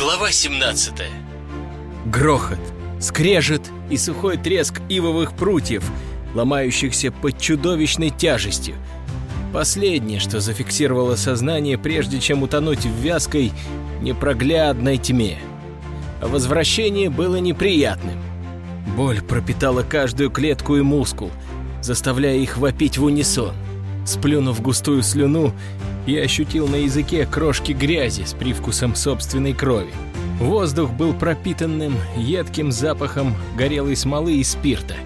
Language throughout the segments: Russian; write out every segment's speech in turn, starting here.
Глава 17 Грохот, скрежет и сухой треск ивовых прутьев, ломающихся под чудовищной тяжестью. Последнее, что зафиксировало сознание, прежде чем утонуть в вязкой, непроглядной тьме. Возвращение было неприятным. Боль пропитала каждую клетку и мускул, заставляя их вопить в унисон. Сплюнув густую слюну, я ощутил на языке крошки грязи с привкусом собственной крови. Воздух был пропитанным едким запахом горелой смолы и спирта.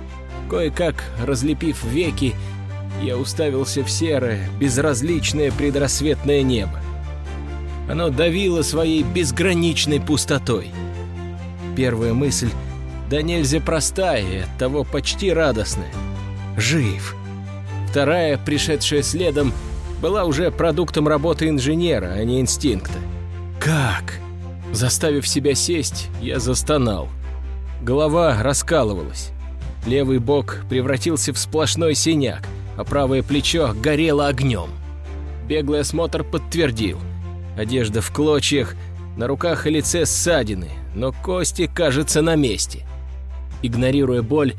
Кое-как, разлепив веки, я уставился в серое, безразличное предрассветное небо. Оно давило своей безграничной пустотой. Первая мысль, да нельзя простая и оттого почти радостная. Жив. Вторая, пришедшая следом, была уже продуктом работы инженера, а не инстинкта. Как? Заставив себя сесть, я застонал. Голова раскалывалась. Левый бок превратился в сплошной синяк, а правое плечо горело огнем. Беглый осмотр подтвердил. Одежда в клочьях, на руках и лице ссадины, но кости, кажется, на месте. Игнорируя боль,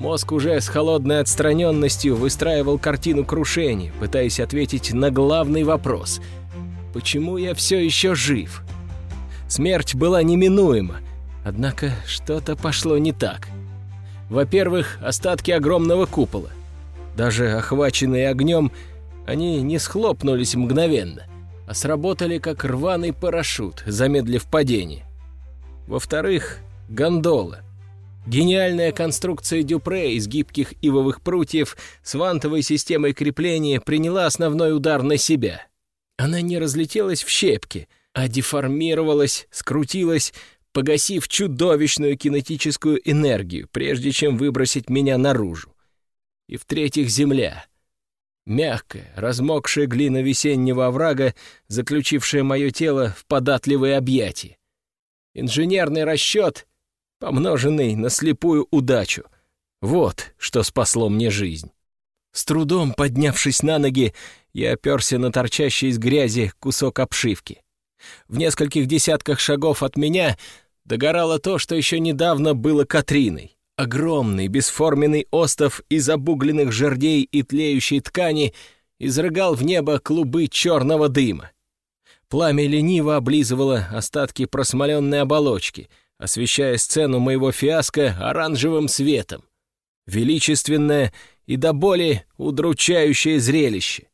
мозг уже с холодной отстраненностью выстраивал картину крушения, пытаясь ответить на главный вопрос. Почему я все еще жив? Смерть была неминуема, однако что-то пошло не так. Во-первых, остатки огромного купола. Даже охваченные огнем, они не схлопнулись мгновенно, а сработали как рваный парашют, замедлив падение. Во-вторых, гондола. Гениальная конструкция Дюпре из гибких ивовых прутьев с вантовой системой крепления приняла основной удар на себя. Она не разлетелась в щепки, а деформировалась, скрутилась, погасив чудовищную кинетическую энергию, прежде чем выбросить меня наружу. И в-третьих, земля. Мягкая, размокшая глина весеннего оврага, заключившая мое тело в податливые объятия. Инженерный расчет, помноженный на слепую удачу. Вот что спасло мне жизнь. С трудом поднявшись на ноги, я оперся на торчащий из грязи кусок обшивки. В нескольких десятках шагов от меня догорало то, что еще недавно было Катриной. Огромный бесформенный остов из обугленных жердей и тлеющей ткани изрыгал в небо клубы черного дыма. Пламя лениво облизывало остатки просмоленной оболочки, освещая сцену моего фиаско оранжевым светом. Величественное и до боли удручающее зрелище.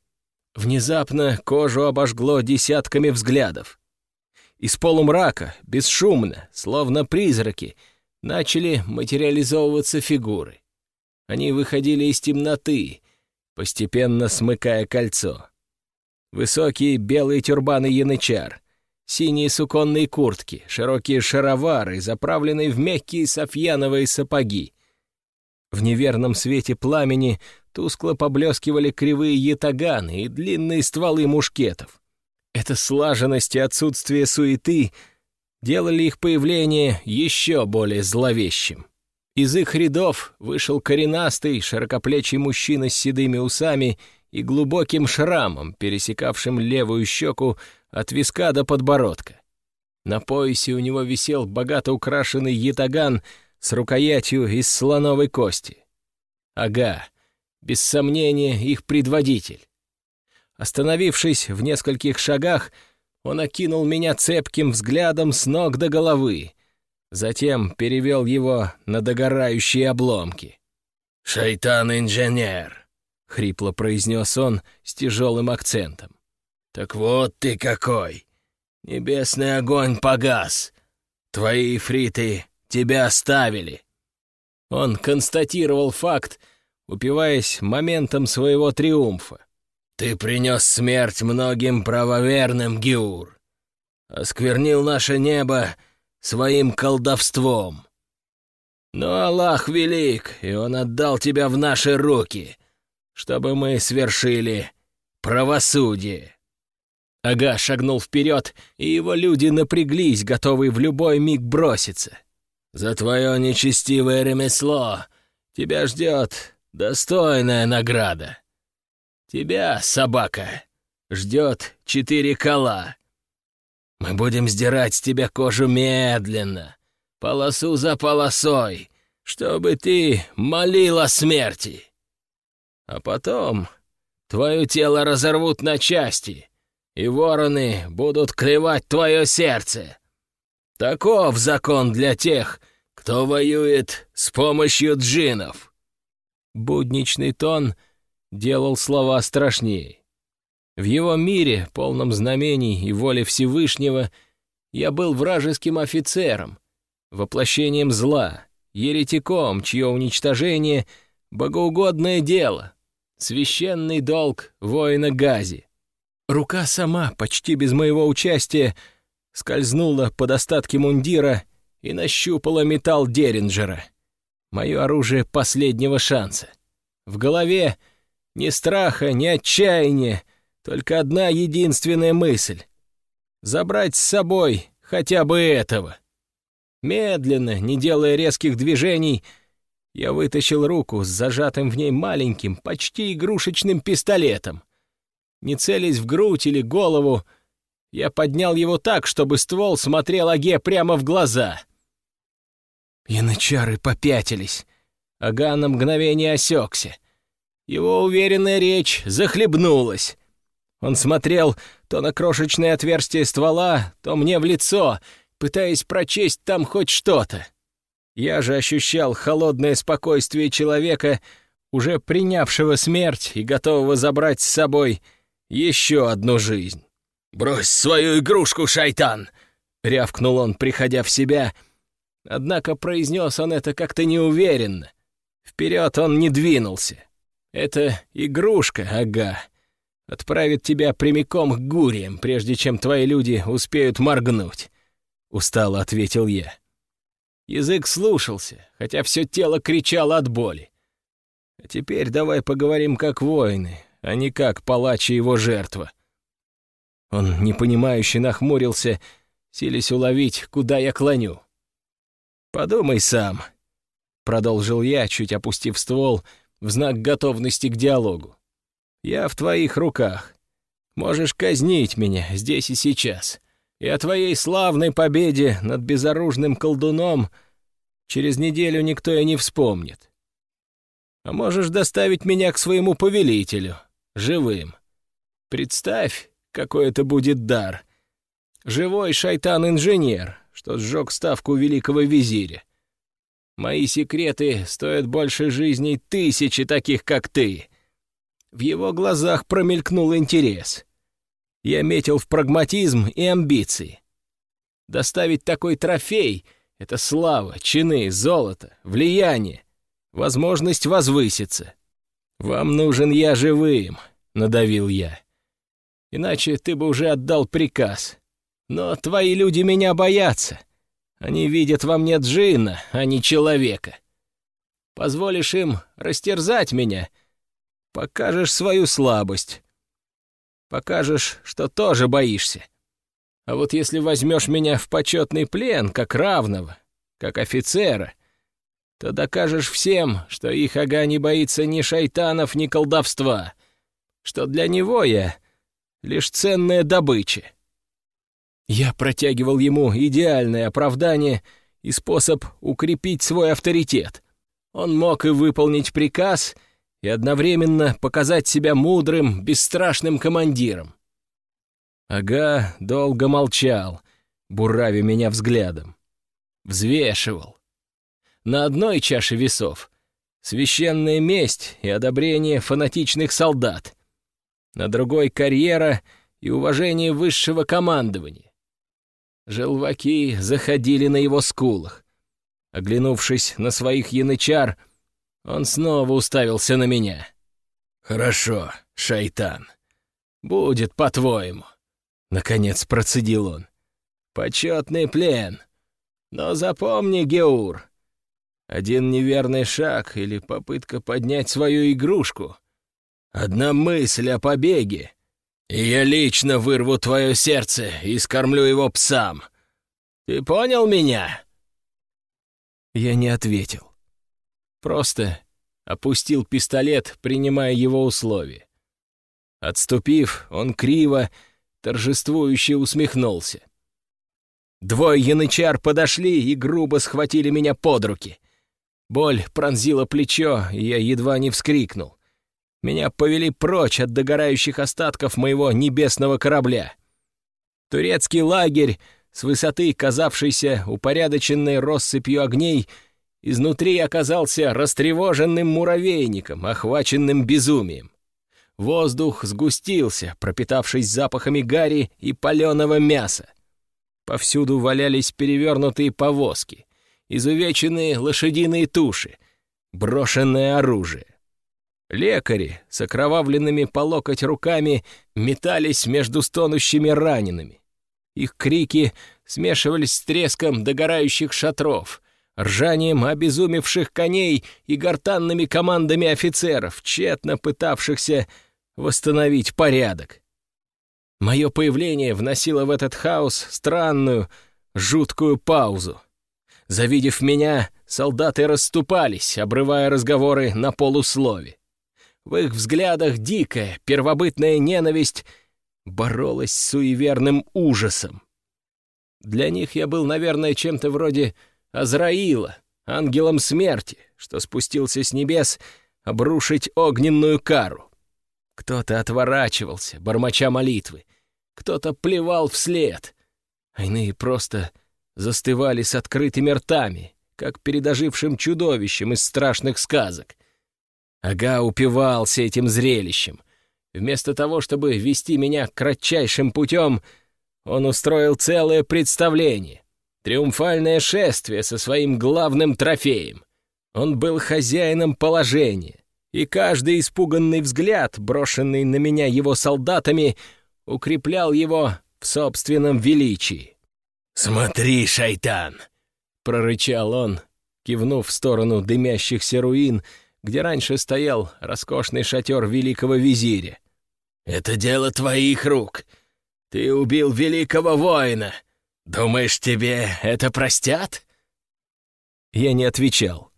Внезапно кожу обожгло десятками взглядов. Из полумрака, бесшумно, словно призраки — начали материализовываться фигуры. Они выходили из темноты, постепенно смыкая кольцо. Высокие белые тюрбаны янычар, синие суконные куртки, широкие шаровары, заправленные в мягкие софьяновые сапоги. В неверном свете пламени тускло поблескивали кривые ятаганы и длинные стволы мушкетов. Эта слаженность и отсутствие суеты — делали их появление еще более зловещим. Из их рядов вышел коренастый, широкоплечий мужчина с седыми усами и глубоким шрамом, пересекавшим левую щеку от виска до подбородка. На поясе у него висел богато украшенный ятаган с рукоятью из слоновой кости. Ага, без сомнения, их предводитель. Остановившись в нескольких шагах, он окинул меня цепким взглядом с ног до головы, затем перевел его на догорающие обломки. «Шайтан-инженер!» — хрипло произнес он с тяжелым акцентом. «Так вот ты какой! Небесный огонь погас! Твои фриты тебя оставили!» Он констатировал факт, упиваясь моментом своего триумфа. Ты принес смерть многим правоверным, Геур. Осквернил наше небо своим колдовством. Но Аллах велик, и Он отдал тебя в наши руки, чтобы мы свершили правосудие. Ага шагнул вперед, и его люди напряглись, готовые в любой миг броситься. За твое нечестивое ремесло тебя ждет достойная награда. Тебя, собака, ждет четыре кола. Мы будем сдирать с тебя кожу медленно, полосу за полосой, чтобы ты молил о смерти. А потом твое тело разорвут на части, и вороны будут клевать твое сердце. Таков закон для тех, кто воюет с помощью джинов. Будничный тон делал слова страшнее. В его мире, полном знамений и воли Всевышнего, я был вражеским офицером, воплощением зла, еретиком, чье уничтожение — богоугодное дело, священный долг воина Гази. Рука сама, почти без моего участия, скользнула под остатки мундира и нащупала металл Деринджера. Мое оружие последнего шанса. В голове ни страха, ни отчаяния, только одна единственная мысль — забрать с собой хотя бы этого. Медленно, не делая резких движений, я вытащил руку с зажатым в ней маленьким, почти игрушечным пистолетом. Не целясь в грудь или голову, я поднял его так, чтобы ствол смотрел Аге прямо в глаза. Янычары попятились. Ага на мгновение осекся. Его уверенная речь захлебнулась. Он смотрел то на крошечное отверстие ствола, то мне в лицо, пытаясь прочесть там хоть что-то. Я же ощущал холодное спокойствие человека, уже принявшего смерть и готового забрать с собой еще одну жизнь. «Брось свою игрушку, шайтан!» — рявкнул он, приходя в себя. Однако произнес он это как-то неуверенно. Вперед он не двинулся. Это игрушка, ага отправит тебя прямиком к гуриям, прежде чем твои люди успеют моргнуть», — устало ответил я. Язык слушался, хотя все тело кричало от боли. А теперь давай поговорим как воины, а не как палач и его жертва. Он непонимающе нахмурился, силясь уловить, куда я клоню. «Подумай сам», — продолжил я, чуть опустив ствол, в знак готовности к диалогу. Я в твоих руках. Можешь казнить меня здесь и сейчас. И о твоей славной победе над безоружным колдуном через неделю никто и не вспомнит. А можешь доставить меня к своему повелителю, живым. Представь, какой это будет дар. Живой шайтан-инженер, что сжег ставку великого визиря. Мои секреты стоят больше жизней тысячи таких, как ты. В его глазах промелькнул интерес. Я метил в прагматизм и амбиции. Доставить такой трофей — это слава, чины, золото, влияние, возможность возвыситься. «Вам нужен я живым», — надавил я. «Иначе ты бы уже отдал приказ. Но твои люди меня боятся. Они видят во мне джинна, а не человека. Позволишь им растерзать меня — Покажешь свою слабость. Покажешь, что тоже боишься. А вот если возьмешь меня в почетный плен, как равного, как офицера, то докажешь всем, что их ага не боится ни шайтанов, ни колдовства, что для него я лишь ценная добыча. Я протягивал ему идеальное оправдание и способ укрепить свой авторитет. Он мог и выполнить приказ — и одновременно показать себя мудрым, бесстрашным командиром. Ага долго молчал, бурави меня взглядом. Взвешивал. На одной чаше весов — священная месть и одобрение фанатичных солдат. На другой — карьера и уважение высшего командования. Желваки заходили на его скулах. Оглянувшись на своих янычар, он снова уставился на меня. «Хорошо, шайтан. Будет, по-твоему». Наконец процедил он. «Почетный плен. Но запомни, Геур, один неверный шаг или попытка поднять свою игрушку. Одна мысль о побеге, и я лично вырву твое сердце и скормлю его псам. Ты понял меня?» Я не ответил. Просто опустил пистолет, принимая его условия. Отступив, он криво, торжествующе усмехнулся. Двое янычар подошли и грубо схватили меня под руки. Боль пронзила плечо, и я едва не вскрикнул. Меня повели прочь от догорающих остатков моего небесного корабля. Турецкий лагерь, с высоты казавшийся упорядоченной россыпью огней, изнутри оказался растревоженным муравейником, охваченным безумием. Воздух сгустился, пропитавшись запахами гари и паленого мяса. Повсюду валялись перевернутые повозки, изувеченные лошадиные туши, брошенное оружие. Лекари с окровавленными по локоть руками метались между стонущими ранеными. Их крики смешивались с треском догорающих шатров, ржанием обезумевших коней и гортанными командами офицеров, тщетно пытавшихся восстановить порядок. Мое появление вносило в этот хаос странную, жуткую паузу. Завидев меня, солдаты расступались, обрывая разговоры на полуслове. В их взглядах дикая, первобытная ненависть боролась с суеверным ужасом. Для них я был, наверное, чем-то вроде Азраила, ангелом смерти, что спустился с небес обрушить огненную кару. Кто-то отворачивался, бормоча молитвы, кто-то плевал вслед, а иные просто застывали с открытыми ртами, как перед ожившим чудовищем из страшных сказок — Ага упивался этим зрелищем. Вместо того, чтобы вести меня кратчайшим путем, он устроил целое представление. Триумфальное шествие со своим главным трофеем. Он был хозяином положения, и каждый испуганный взгляд, брошенный на меня его солдатами, укреплял его в собственном величии. «Смотри, шайтан!» — прорычал он, кивнув в сторону дымящихся руин — где раньше стоял роскошный шатер великого визиря. «Это дело твоих рук. Ты убил великого воина. Думаешь, тебе это простят?» Я не отвечал.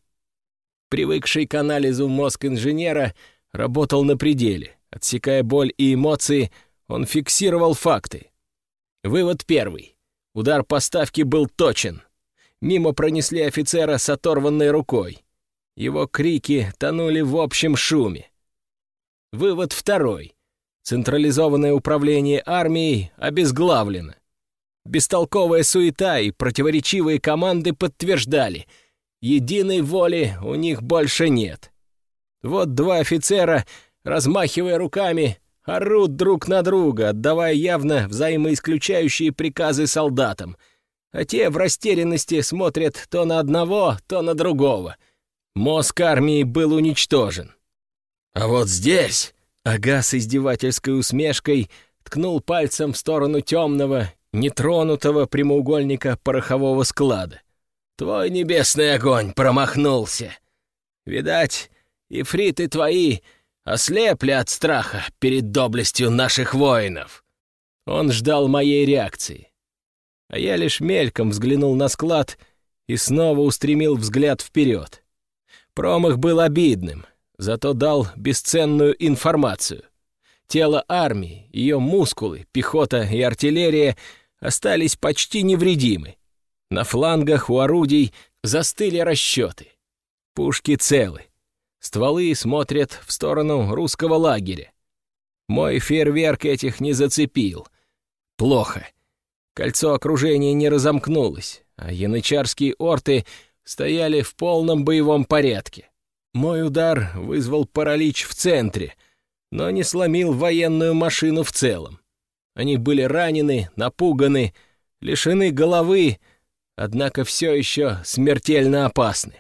Привыкший к анализу мозг инженера работал на пределе. Отсекая боль и эмоции, он фиксировал факты. Вывод первый. Удар поставки был точен. Мимо пронесли офицера с оторванной рукой. Его крики тонули в общем шуме. Вывод второй. Централизованное управление армией обезглавлено. Бестолковая суета и противоречивые команды подтверждали, единой воли у них больше нет. Вот два офицера, размахивая руками, орут друг на друга, отдавая явно взаимоисключающие приказы солдатам, а те в растерянности смотрят то на одного, то на другого — Мозг армии был уничтожен. А вот здесь... Ага с издевательской усмешкой ткнул пальцем в сторону темного, нетронутого прямоугольника порохового склада. «Твой небесный огонь промахнулся. Видать, ифриты твои ослепли от страха перед доблестью наших воинов». Он ждал моей реакции. А я лишь мельком взглянул на склад и снова устремил взгляд вперед. Промах был обидным, зато дал бесценную информацию. Тело армии, ее мускулы, пехота и артиллерия остались почти невредимы. На флангах у орудий застыли расчеты. Пушки целы. Стволы смотрят в сторону русского лагеря. Мой фейерверк этих не зацепил. Плохо. Кольцо окружения не разомкнулось, а янычарские орты — стояли в полном боевом порядке. Мой удар вызвал паралич в центре, но не сломил военную машину в целом. Они были ранены, напуганы, лишены головы, однако все еще смертельно опасны.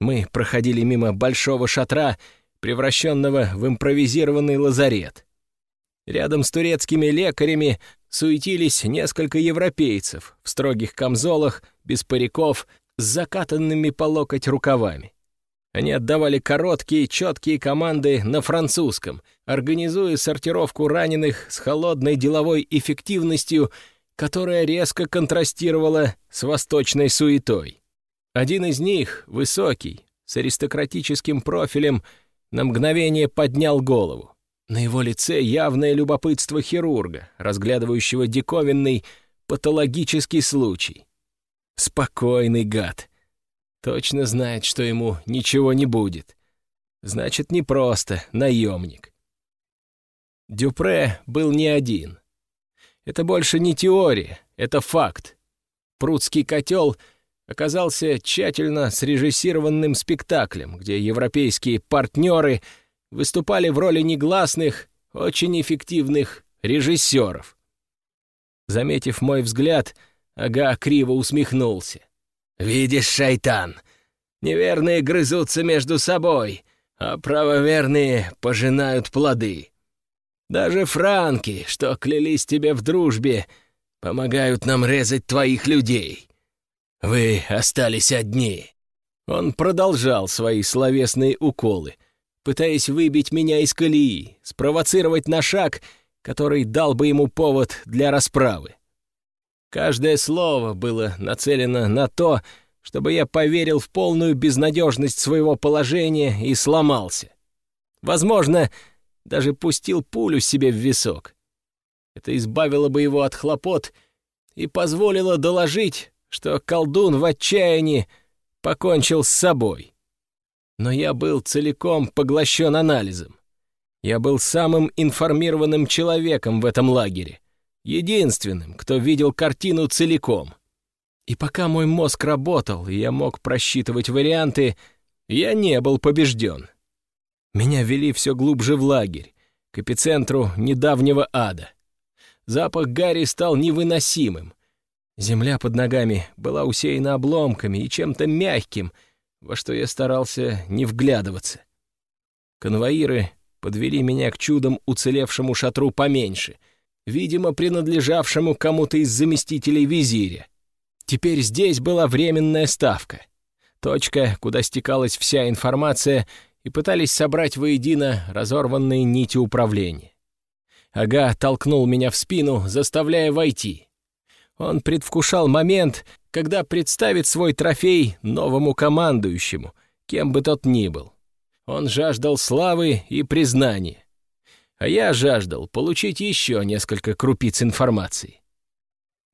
Мы проходили мимо большого шатра, превращенного в импровизированный лазарет. Рядом с турецкими лекарями суетились несколько европейцев в строгих камзолах, без париков с закатанными по локоть рукавами. Они отдавали короткие, четкие команды на французском, организуя сортировку раненых с холодной деловой эффективностью, которая резко контрастировала с восточной суетой. Один из них, высокий, с аристократическим профилем, на мгновение поднял голову. На его лице явное любопытство хирурга, разглядывающего диковинный, патологический случай. Спокойный гад. Точно знает, что ему ничего не будет. Значит, не просто наемник. Дюпре был не один. Это больше не теория, это факт. Прудский котел оказался тщательно срежиссированным спектаклем, где европейские партнеры выступали в роли негласных, очень эффективных режиссеров. Заметив мой взгляд, Ага криво усмехнулся. «Видишь, шайтан, неверные грызутся между собой, а правоверные пожинают плоды. Даже франки, что клялись тебе в дружбе, помогают нам резать твоих людей. Вы остались одни». Он продолжал свои словесные уколы, пытаясь выбить меня из колеи, спровоцировать на шаг, который дал бы ему повод для расправы. Каждое слово было нацелено на то, чтобы я поверил в полную безнадежность своего положения и сломался. Возможно, даже пустил пулю себе в висок. Это избавило бы его от хлопот и позволило доложить, что колдун в отчаянии покончил с собой. Но я был целиком поглощен анализом. Я был самым информированным человеком в этом лагере, единственным, кто видел картину целиком. И пока мой мозг работал, и я мог просчитывать варианты, я не был побежден. Меня вели все глубже в лагерь, к эпицентру недавнего ада. Запах гари стал невыносимым. Земля под ногами была усеяна обломками и чем-то мягким, во что я старался не вглядываться. Конвоиры подвели меня к чудом уцелевшему шатру поменьше, видимо, принадлежавшему кому-то из заместителей визиря. Теперь здесь была временная ставка. Точка, куда стекалась вся информация, и пытались собрать воедино разорванные нити управления. Ага толкнул меня в спину, заставляя войти. Он предвкушал момент, когда представит свой трофей новому командующему, кем бы тот ни был. Он жаждал славы и признания. А я жаждал получить еще несколько крупиц информации.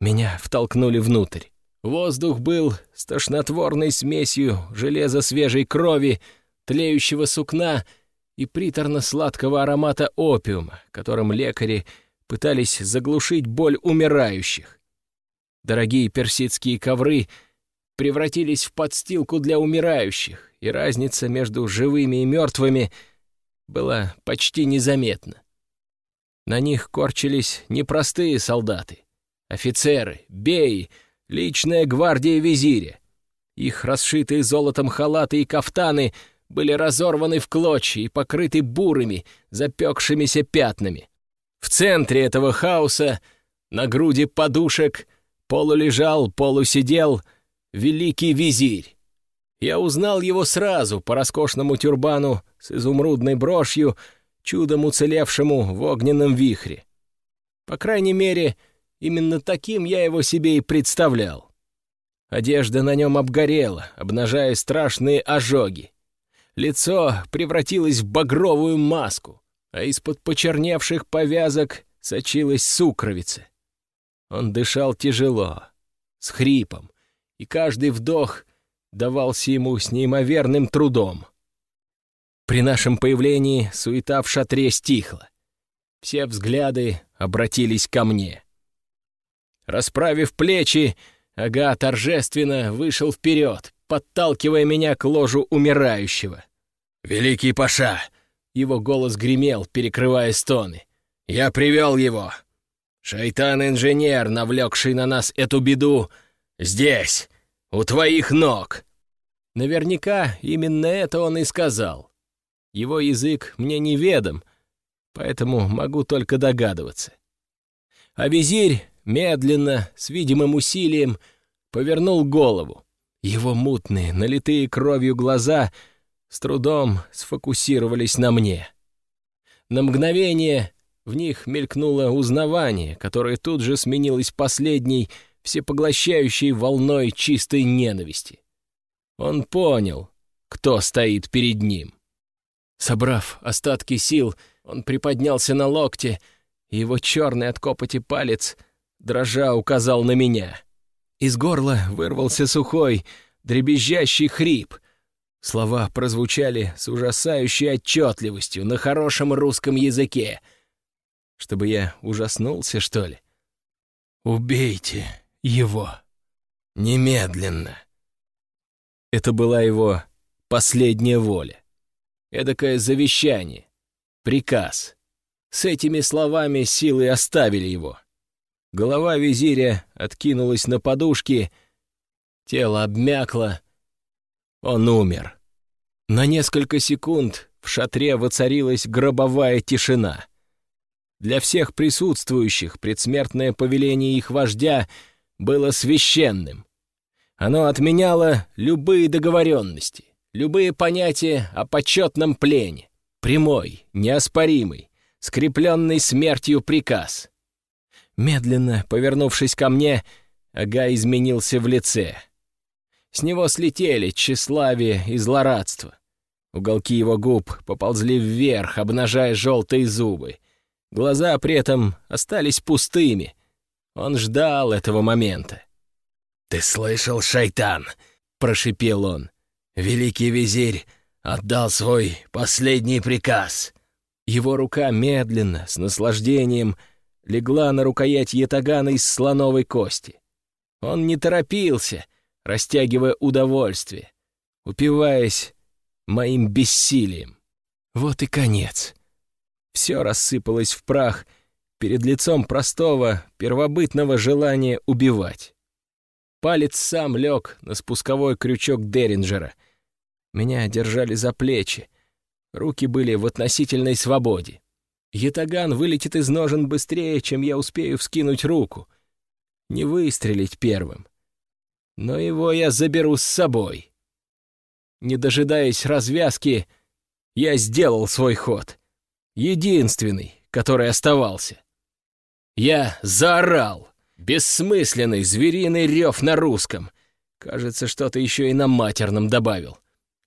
Меня втолкнули внутрь. Воздух был с тошнотворной смесью железа свежей крови, тлеющего сукна и приторно-сладкого аромата опиума, которым лекари пытались заглушить боль умирающих. Дорогие персидские ковры превратились в подстилку для умирающих, и разница между живыми и мертвыми была почти незаметна. На них корчились непростые солдаты, офицеры, беи, личная гвардия визиря. Их расшитые золотом халаты и кафтаны были разорваны в клочья и покрыты бурыми, запекшимися пятнами. В центре этого хаоса, на груди подушек, полулежал, полусидел великий визирь. Я узнал его сразу по роскошному тюрбану с изумрудной брошью, чудом уцелевшему в огненном вихре. По крайней мере, именно таким я его себе и представлял. Одежда на нем обгорела, обнажая страшные ожоги. Лицо превратилось в багровую маску, а из-под почерневших повязок сочилась сукровица. Он дышал тяжело, с хрипом, и каждый вдох давался ему с неимоверным трудом. При нашем появлении суета в шатре стихла. Все взгляды обратились ко мне. Расправив плечи, Ага торжественно вышел вперед, подталкивая меня к ложу умирающего. «Великий Паша!» — его голос гремел, перекрывая стоны. «Я привел его! Шайтан-инженер, навлекший на нас эту беду, здесь, у твоих ног!» Наверняка именно это он и сказал. Его язык мне неведом, поэтому могу только догадываться. А визирь медленно, с видимым усилием, повернул голову. Его мутные, налитые кровью глаза с трудом сфокусировались на мне. На мгновение в них мелькнуло узнавание, которое тут же сменилось последней, всепоглощающей волной чистой ненависти. Он понял, кто стоит перед ним. Собрав остатки сил, он приподнялся на локте, и его черный от копоти палец дрожа указал на меня. Из горла вырвался сухой, дребезжащий хрип. Слова прозвучали с ужасающей отчетливостью на хорошем русском языке. Чтобы я ужаснулся, что ли? «Убейте его! Немедленно!» Это была его последняя воля. Эдакое завещание, приказ. С этими словами силы оставили его. Голова визиря откинулась на подушки, тело обмякло. Он умер. На несколько секунд в шатре воцарилась гробовая тишина. Для всех присутствующих предсмертное повеление их вождя было священным. Оно отменяло любые договоренности, любые понятия о почетном плене, прямой, неоспоримый, скрепленный смертью приказ. Медленно повернувшись ко мне, Ага изменился в лице. С него слетели тщеславие и злорадство. Уголки его губ поползли вверх, обнажая желтые зубы. Глаза при этом остались пустыми. Он ждал этого момента. «Ты слышал, шайтан?» — прошипел он. «Великий визирь отдал свой последний приказ». Его рука медленно, с наслаждением, легла на рукоять ятагана из слоновой кости. Он не торопился, растягивая удовольствие, упиваясь моим бессилием. Вот и конец. Все рассыпалось в прах перед лицом простого, первобытного желания убивать. Палец сам лег на спусковой крючок Деринджера. Меня держали за плечи. Руки были в относительной свободе. Ятаган вылетит из ножен быстрее, чем я успею вскинуть руку. Не выстрелить первым. Но его я заберу с собой. Не дожидаясь развязки, я сделал свой ход. Единственный, который оставался. Я заорал. Бессмысленный звериный рев на русском. Кажется, что-то еще и на матерном добавил.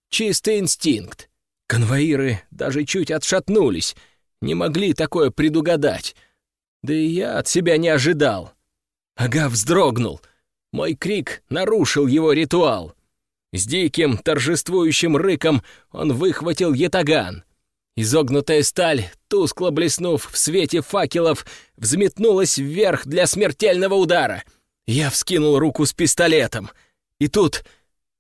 Чистый инстинкт. Конвоиры даже чуть отшатнулись — не могли такое предугадать. Да и я от себя не ожидал. Ага вздрогнул. Мой крик нарушил его ритуал. С диким торжествующим рыком он выхватил ятаган. Изогнутая сталь, тускло блеснув в свете факелов, взметнулась вверх для смертельного удара. Я вскинул руку с пистолетом. И тут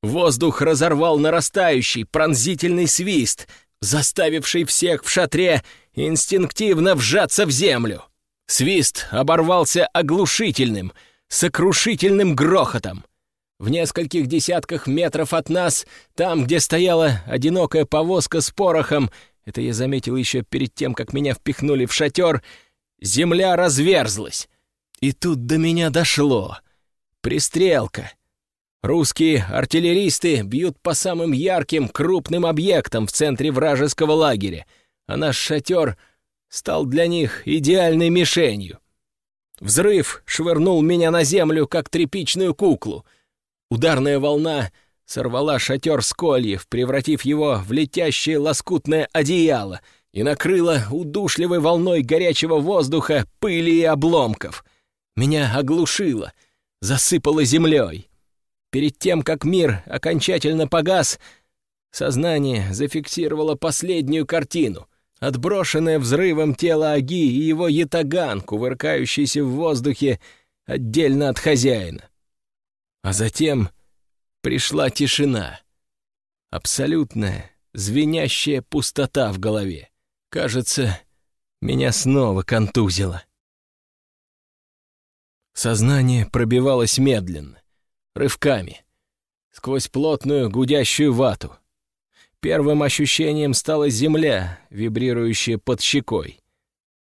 воздух разорвал нарастающий пронзительный свист, заставивший всех в шатре инстинктивно вжаться в землю. Свист оборвался оглушительным, сокрушительным грохотом. В нескольких десятках метров от нас, там, где стояла одинокая повозка с порохом, это я заметил еще перед тем, как меня впихнули в шатер, земля разверзлась. И тут до меня дошло. Пристрелка. Русские артиллеристы бьют по самым ярким, крупным объектам в центре вражеского лагеря — а наш шатер стал для них идеальной мишенью. Взрыв швырнул меня на землю, как тряпичную куклу. Ударная волна сорвала шатер с кольев, превратив его в летящее лоскутное одеяло и накрыла удушливой волной горячего воздуха, пыли и обломков. Меня оглушило, засыпало землей. Перед тем, как мир окончательно погас, сознание зафиксировало последнюю картину отброшенное взрывом тело Аги и его ятаган, кувыркающийся в воздухе отдельно от хозяина. А затем пришла тишина. Абсолютная, звенящая пустота в голове. Кажется, меня снова контузило. Сознание пробивалось медленно, рывками, сквозь плотную гудящую вату. Первым ощущением стала земля, вибрирующая под щекой.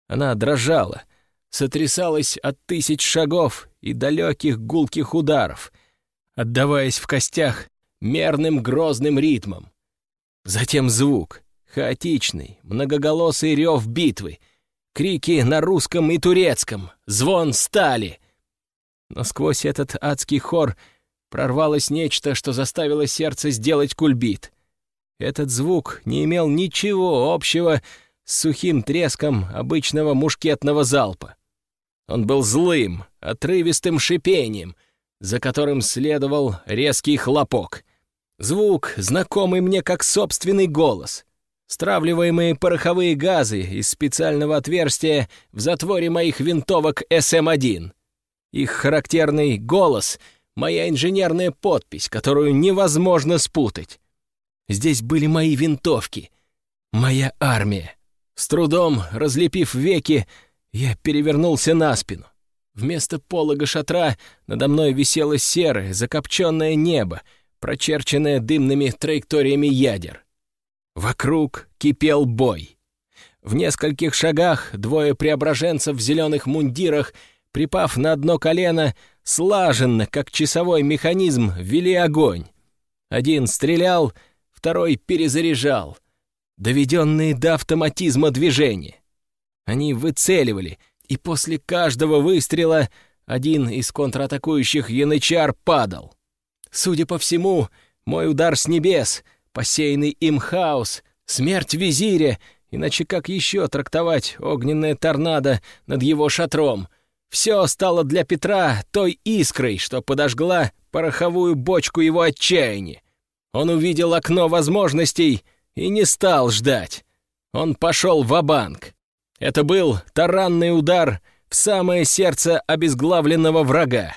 Она дрожала, сотрясалась от тысяч шагов и далеких гулких ударов, отдаваясь в костях мерным грозным ритмом. Затем звук, хаотичный, многоголосый рев битвы, крики на русском и турецком, звон стали. Но сквозь этот адский хор прорвалось нечто, что заставило сердце сделать кульбит — этот звук не имел ничего общего с сухим треском обычного мушкетного залпа. Он был злым, отрывистым шипением, за которым следовал резкий хлопок. Звук, знакомый мне как собственный голос. Стравливаемые пороховые газы из специального отверстия в затворе моих винтовок СМ-1. Их характерный голос — моя инженерная подпись, которую невозможно спутать. Здесь были мои винтовки, моя армия. С трудом разлепив веки, я перевернулся на спину. Вместо полога шатра надо мной висело серое, закопченное небо, прочерченное дымными траекториями ядер. Вокруг кипел бой. В нескольких шагах двое преображенцев в зеленых мундирах, припав на одно колено, слаженно, как часовой механизм, вели огонь. Один стрелял, второй перезаряжал, доведенные до автоматизма движения. Они выцеливали, и после каждого выстрела один из контратакующих янычар падал. Судя по всему, мой удар с небес — посеянный им хаос, смерть визиря, иначе как еще трактовать огненное торнадо над его шатром? Все стало для Петра той искрой, что подожгла пороховую бочку его отчаяния. Он увидел окно возможностей и не стал ждать. Он пошел в банк Это был таранный удар в самое сердце обезглавленного врага.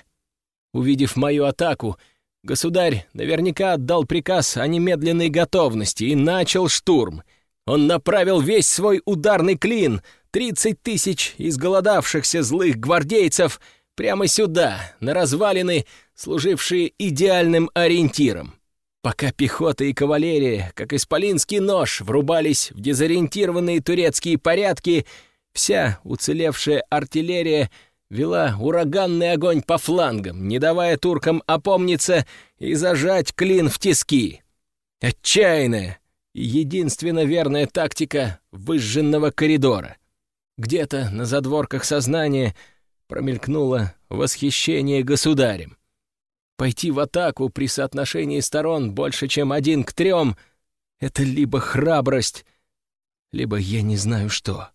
Увидев мою атаку, Государь наверняка отдал приказ о немедленной готовности и начал штурм. Он направил весь свой ударный клин, 30 тысяч изголодавшихся злых гвардейцев, прямо сюда, на развалины, служившие идеальным ориентиром. Пока пехота и кавалерия, как исполинский нож, врубались в дезориентированные турецкие порядки, вся уцелевшая артиллерия — вела ураганный огонь по флангам, не давая туркам опомниться и зажать клин в тиски. Отчаянная и единственно верная тактика выжженного коридора. Где-то на задворках сознания промелькнуло восхищение государем. Пойти в атаку при соотношении сторон больше, чем один к трем — это либо храбрость, либо я не знаю что.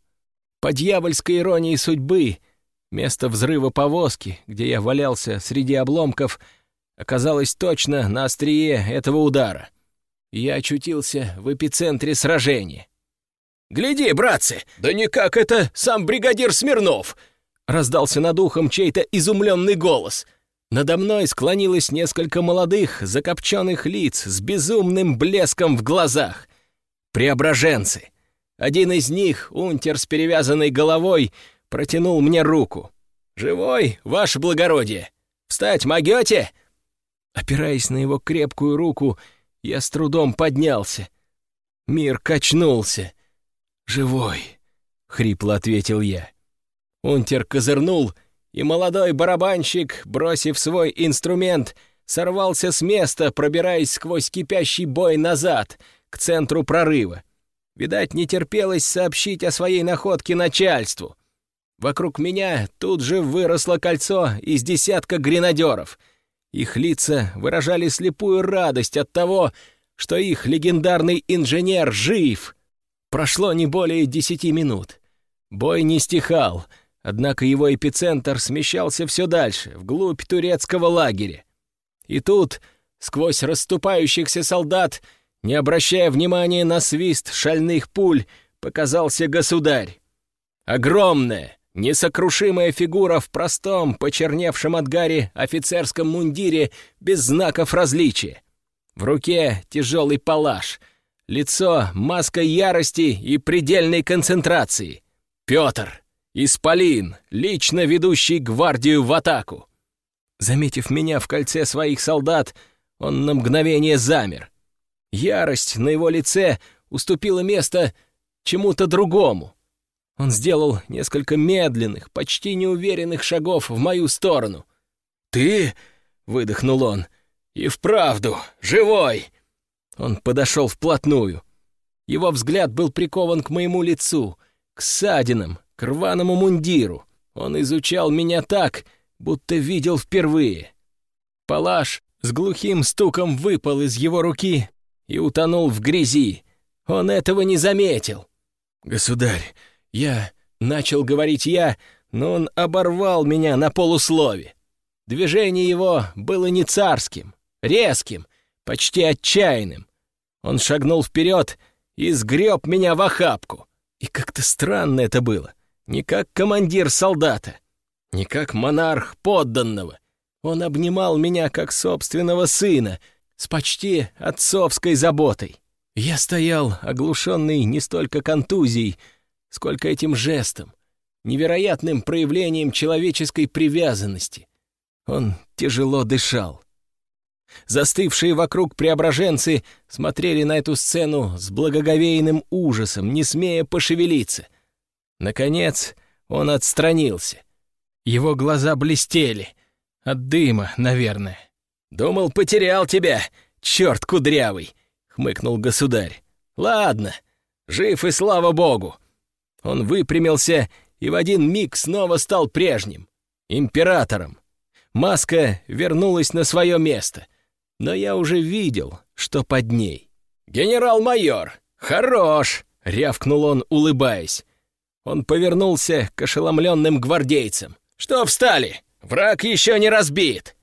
По дьявольской иронии судьбы — Место взрыва повозки, где я валялся среди обломков, оказалось точно на острие этого удара. Я очутился в эпицентре сражения. «Гляди, братцы, да никак это сам бригадир Смирнов!» Раздался над ухом чей-то изумленный голос. Надо мной склонилось несколько молодых, закопченных лиц с безумным блеском в глазах. Преображенцы. Один из них, унтер с перевязанной головой, протянул мне руку. «Живой, ваше благородие! Встать могете?» Опираясь на его крепкую руку, я с трудом поднялся. Мир качнулся. «Живой!» — хрипло ответил я. Унтер козырнул, и молодой барабанщик, бросив свой инструмент, сорвался с места, пробираясь сквозь кипящий бой назад, к центру прорыва. Видать, не терпелось сообщить о своей находке начальству. Вокруг меня тут же выросло кольцо из десятка гренадеров. Их лица выражали слепую радость от того, что их легендарный инженер жив. Прошло не более десяти минут. Бой не стихал, однако его эпицентр смещался все дальше, вглубь турецкого лагеря. И тут, сквозь расступающихся солдат, не обращая внимания на свист шальных пуль, показался государь. Огромная, Несокрушимая фигура в простом, почерневшем от гари офицерском мундире без знаков различия. В руке тяжелый палаш, лицо — маска ярости и предельной концентрации. Петр, исполин, лично ведущий гвардию в атаку. Заметив меня в кольце своих солдат, он на мгновение замер. Ярость на его лице уступила место чему-то другому. Он сделал несколько медленных, почти неуверенных шагов в мою сторону. «Ты?» — выдохнул он. «И вправду, живой!» Он подошел вплотную. Его взгляд был прикован к моему лицу, к ссадинам, к рваному мундиру. Он изучал меня так, будто видел впервые. Палаш с глухим стуком выпал из его руки и утонул в грязи. Он этого не заметил. «Государь, «Я...» — начал говорить я, но он оборвал меня на полуслове. Движение его было не царским, резким, почти отчаянным. Он шагнул вперед и сгреб меня в охапку. И как-то странно это было. Не как командир солдата, не как монарх подданного. Он обнимал меня как собственного сына, с почти отцовской заботой. Я стоял, оглушенный не столько контузией, сколько этим жестом, невероятным проявлением человеческой привязанности. Он тяжело дышал. Застывшие вокруг преображенцы смотрели на эту сцену с благоговейным ужасом, не смея пошевелиться. Наконец он отстранился. Его глаза блестели. От дыма, наверное. «Думал, потерял тебя, черт кудрявый!» — хмыкнул государь. «Ладно, жив и слава богу!» Он выпрямился и в один миг снова стал прежним, императором. Маска вернулась на свое место — но я уже видел, что под ней. «Генерал-майор! Хорош!» — рявкнул он, улыбаясь. Он повернулся к ошеломленным гвардейцам. «Что встали? Враг еще не разбит!